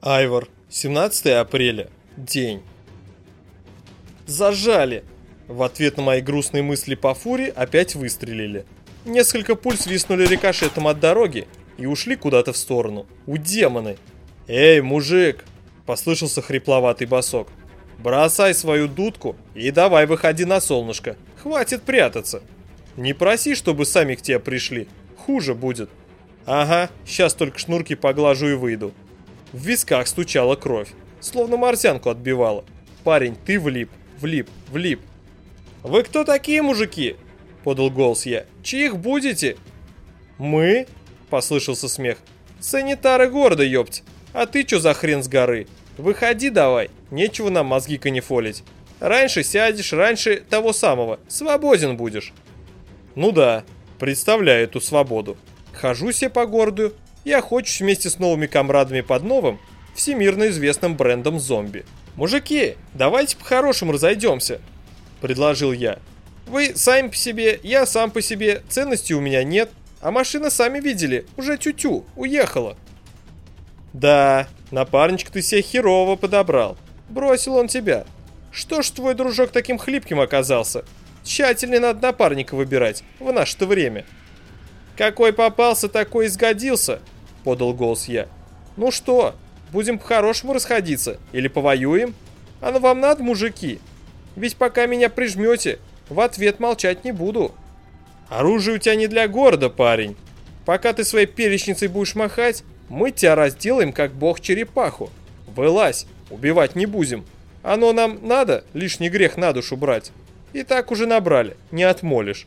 Айвор, 17 апреля. День. Зажали! В ответ на мои грустные мысли по фуре опять выстрелили. Несколько пуль свистнули рикошетом от дороги и ушли куда-то в сторону. У демоны! «Эй, мужик!» – послышался хрипловатый босок. «Бросай свою дудку и давай выходи на солнышко. Хватит прятаться. Не проси, чтобы сами к тебе пришли. Хуже будет». «Ага, сейчас только шнурки поглажу и выйду. В висках стучала кровь, словно морзянку отбивала. «Парень, ты влип, влип, влип». «Вы кто такие, мужики?» – подал голос я. «Чьих будете?» «Мы?» – послышался смех. «Санитары города, ёпть! А ты чё за хрен с горы? Выходи давай, нечего нам мозги канифолить. Раньше сядешь, раньше того самого, свободен будешь». «Ну да, представляю эту свободу. Хожу себе по городу, я охочусь вместе с новыми комрадами под новым, всемирно известным брендом зомби. «Мужики, давайте по-хорошему разойдемся», – предложил я. «Вы сами по себе, я сам по себе, ценностей у меня нет, а машина, сами видели, уже тю-тю, уехала». «Да, напарничка ты себе херово подобрал. Бросил он тебя. Что ж твой дружок таким хлипким оказался? Тщательнее надо напарника выбирать в наше-то время». «Какой попался, такой и сгодился», — подал голос я. «Ну что, будем по-хорошему расходиться или повоюем? Оно вам надо, мужики? Ведь пока меня прижмете, в ответ молчать не буду». «Оружие у тебя не для города, парень. Пока ты своей перечницей будешь махать, мы тебя разделаем, как бог черепаху. Вылазь, убивать не будем. Оно нам надо, лишний грех на душу брать. И так уже набрали, не отмолишь.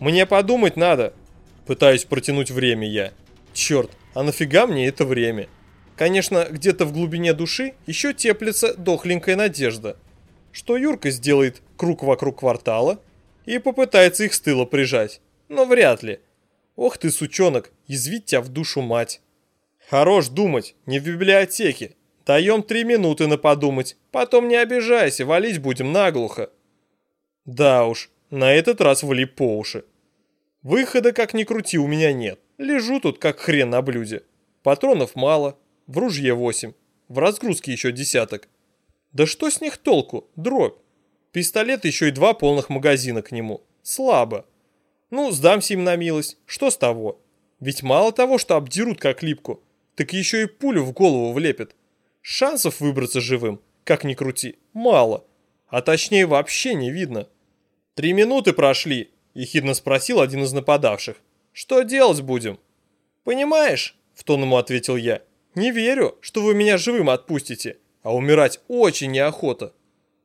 Мне подумать надо, Пытаюсь протянуть время я. Черт, а нафига мне это время? Конечно, где-то в глубине души еще теплится дохленькая надежда, что Юрка сделает круг вокруг квартала и попытается их с тыла прижать. Но вряд ли. Ох ты, сучонок, язвить тебя в душу мать. Хорош думать, не в библиотеке. Даем три минуты на подумать, потом не обижайся, валить будем наглухо. Да уж, на этот раз влип по уши. Выхода, как ни крути, у меня нет. Лежу тут, как хрен на блюде. Патронов мало, в ружье 8, в разгрузке еще десяток. Да что с них толку? Дробь. Пистолет еще и два полных магазина к нему. Слабо. Ну, сдамся им на милость. Что с того? Ведь мало того, что обдерут как липку, так еще и пулю в голову влепят. Шансов выбраться живым, как ни крути, мало. А точнее вообще не видно. Три минуты прошли, ехидно спросил один из нападавших. «Что делать будем?» «Понимаешь», — в тон ему ответил я, «не верю, что вы меня живым отпустите, а умирать очень неохота».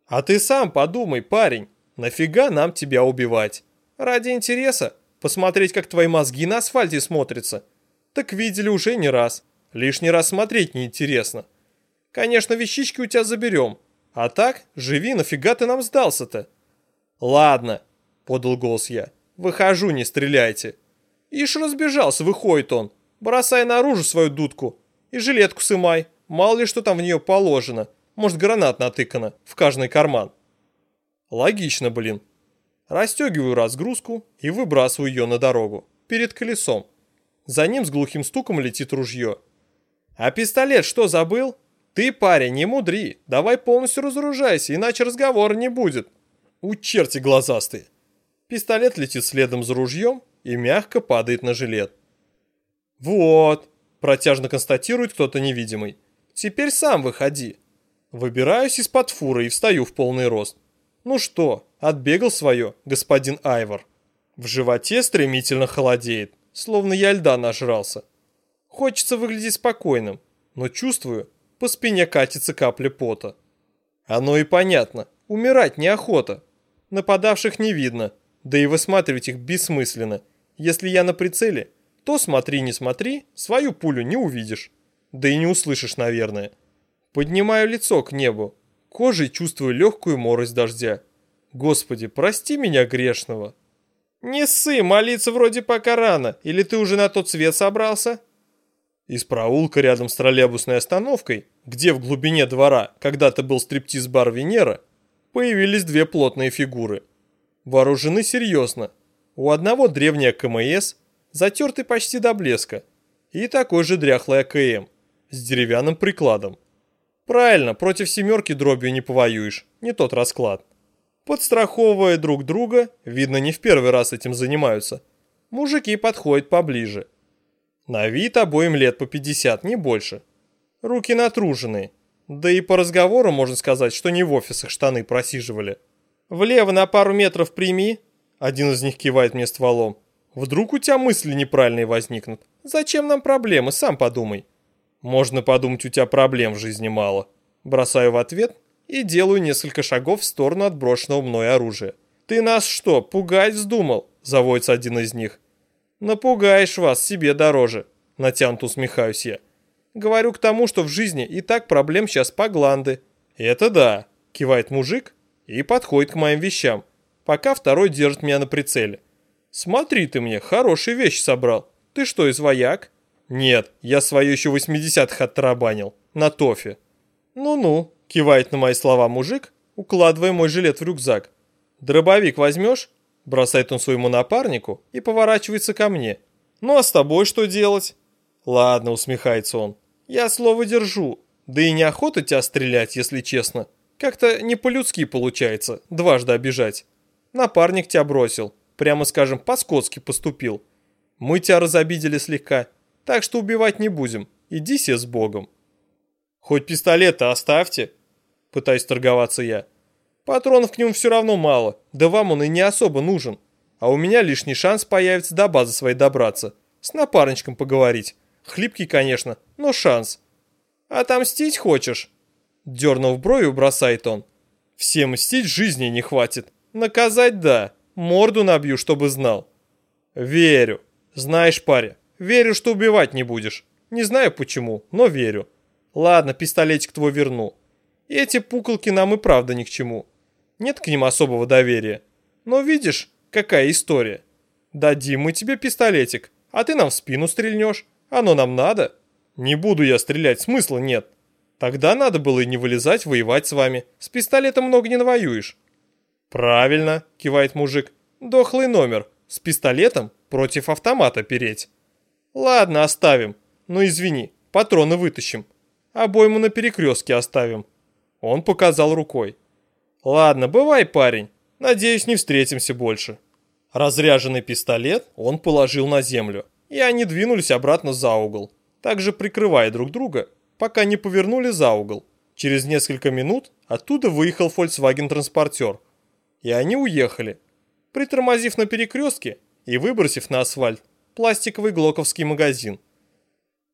«А ты сам подумай, парень, нафига нам тебя убивать? Ради интереса? Посмотреть, как твои мозги на асфальте смотрятся? Так видели уже не раз, лишний раз смотреть неинтересно. Конечно, вещички у тебя заберем, а так, живи, нафига ты нам сдался-то?» «Ладно, — подал голос я. «Выхожу, не стреляйте!» Ишь разбежался, выходит он. Бросай наружу свою дудку. И жилетку сымай. Мало ли что там в нее положено. Может, гранат натыкано в каждый карман. Логично, блин. Растегиваю разгрузку и выбрасываю ее на дорогу. Перед колесом. За ним с глухим стуком летит ружье. А пистолет что, забыл? Ты, парень, не мудри. Давай полностью разоружайся, иначе разговора не будет. У черти глазастые. Пистолет летит следом за ружьем и мягко падает на жилет. «Вот», – протяжно констатирует кто-то невидимый. «Теперь сам выходи». Выбираюсь из-под фуры и встаю в полный рост. Ну что, отбегал свое, господин Айвор. В животе стремительно холодеет, словно я льда нажрался. Хочется выглядеть спокойным, но чувствую, по спине катится капля пота. Оно и понятно, умирать неохота. Нападавших не видно, да и высматривать их бессмысленно. Если я на прицеле, то смотри, не смотри, свою пулю не увидишь. Да и не услышишь, наверное. Поднимаю лицо к небу. Кожей чувствую легкую морость дождя. Господи, прости меня грешного. Не ссы, молиться вроде пока рано. Или ты уже на тот свет собрался? Из проулка рядом с троллейбусной остановкой, где в глубине двора когда-то был стриптиз-бар Венера, появились две плотные фигуры – Вооружены серьезно. У одного древняя КМС, затертый почти до блеска, и такой же дряхлый АКМ с деревянным прикладом. Правильно, против семерки дробью не повоюешь, не тот расклад. Подстраховывая друг друга, видно не в первый раз этим занимаются, мужики подходят поближе. На вид обоим лет по 50, не больше. Руки натруженные, да и по разговору можно сказать, что не в офисах штаны просиживали. Влево на пару метров прими, один из них кивает мне стволом. Вдруг у тебя мысли неправильные возникнут. Зачем нам проблемы, сам подумай. Можно подумать, у тебя проблем в жизни мало. Бросаю в ответ и делаю несколько шагов в сторону отброшенного мной оружия. «Ты нас что, пугать вздумал?» – заводится один из них. «Напугаешь вас, себе дороже», – натянуто усмехаюсь я. «Говорю к тому, что в жизни и так проблем сейчас по гланды». «Это да», – кивает мужик и подходит к моим вещам, пока второй держит меня на прицеле. «Смотри ты мне, хорошие вещи собрал. Ты что, из вояк?» «Нет, я свое еще 80-х оттарабанил. На тофе». «Ну-ну», — кивает на мои слова мужик, укладывая мой жилет в рюкзак. «Дробовик возьмешь?» Бросает он своему напарнику и поворачивается ко мне. «Ну а с тобой что делать?» «Ладно», — усмехается он. «Я слово держу. Да и неохота тебя стрелять, если честно. Как-то не по-людски получается дважды обижать. Напарник тебя бросил. Прямо скажем, по-скотски поступил. Мы тебя разобидели слегка. Так что убивать не будем. Иди себе с Богом. Хоть пистолет-то оставьте. Пытаюсь торговаться я. Патронов к нему все равно мало. Да вам он и не особо нужен. А у меня лишний шанс появится до базы своей добраться. С напарничком поговорить. Хлипкий, конечно, но шанс. Отомстить хочешь? Дернув бровью, бросает он. Все мстить жизни не хватит. Наказать да. Морду набью, чтобы знал. Верю. Знаешь, паря, Верю, что убивать не будешь. Не знаю почему, но верю. Ладно, пистолетик твой верну. Эти пуколки нам и правда ни к чему. Нет к ним особого доверия. Но видишь, какая история. Дадим мы тебе пистолетик, а ты нам в спину стрельнешь. Оно нам надо. Не буду я стрелять, смысла нет. Тогда надо было и не вылезать воевать с вами. С пистолетом много не навоюешь. Правильно, кивает мужик. Дохлый номер. С пистолетом против автомата переть. Ладно, оставим. Но извини, патроны вытащим. Обойму на перекрестке оставим. Он показал рукой. Ладно, бывай, парень. Надеюсь, не встретимся больше. Разряженный пистолет он положил на землю, и они двинулись обратно за угол, также прикрывая друг друга, пока не повернули за угол. Через несколько минут оттуда выехал Volkswagen-транспортер, и они уехали, притормозив на перекрестке и выбросив на асфальт пластиковый глоковский магазин.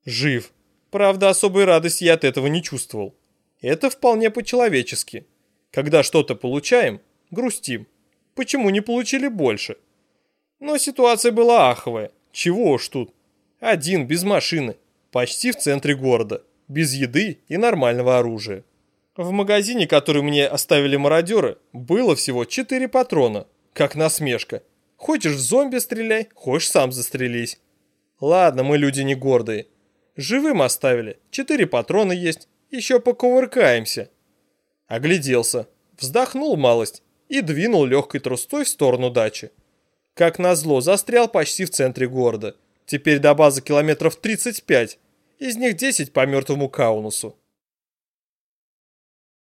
Жив. Правда, особой радости я от этого не чувствовал. Это вполне по-человечески. Когда что-то получаем, грустим. Почему не получили больше? Но ситуация была аховая. Чего уж тут. Один, без машины. Почти в центре города. Без еды и нормального оружия. В магазине, который мне оставили мародеры, было всего 4 патрона. Как насмешка. Хочешь в зомби стреляй, хочешь сам застрелись. Ладно, мы люди не гордые. Живым оставили, четыре патрона есть, еще покувыркаемся. Огляделся, вздохнул малость и двинул легкой трустой в сторону дачи. Как назло, застрял почти в центре города. Теперь до базы километров 35, из них 10 по мертвому Каунусу.